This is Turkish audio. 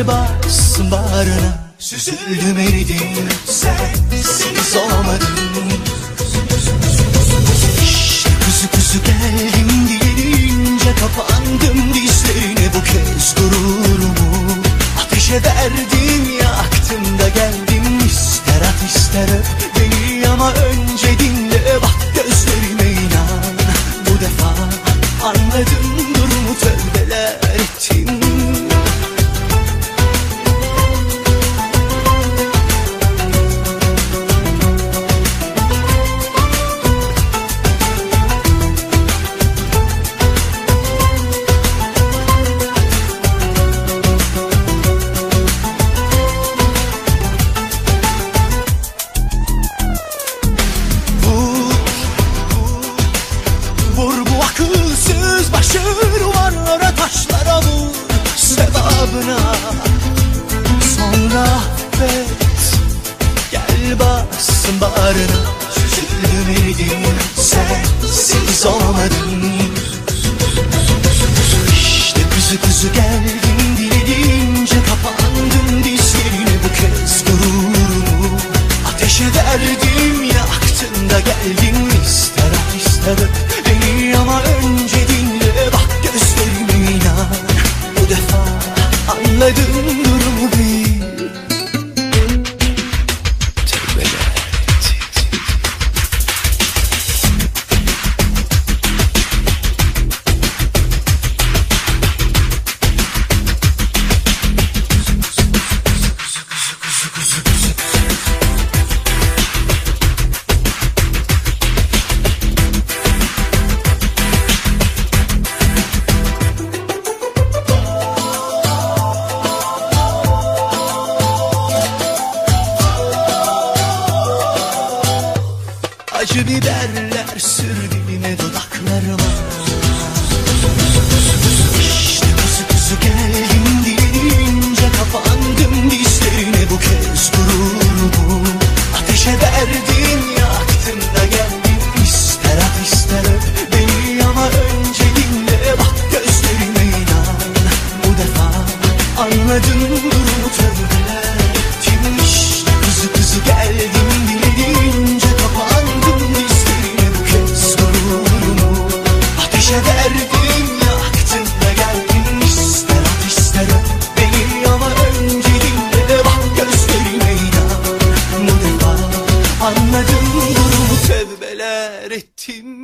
Gel bassın bağrına. Süzüldüm eridim. Sensiz olamadım İşte kuzu kuzu geldim diyince Kapandım dizlerine. Bu kez gururumu Ateşe verdim yaktım da geldim. İster at ister öp beni ama önce dinle Bak gözlerime inan. Bu defa Anladım durumu tövbeler ettim bassın bağrına. Süzüldüm eridim sensiz olmadım Acı biberler sür diline dudaklarıma. İşte kuzu kuzu geldim dileyince kapandım dizlerine. Bu kez gururumu Ateşe verdim yaktın da geldim. İster at ister öp beni ama önce dinle. Bak gözlerime inan. Bu defa anladım durumu tövbeler anladım durumu tevbeler ettim.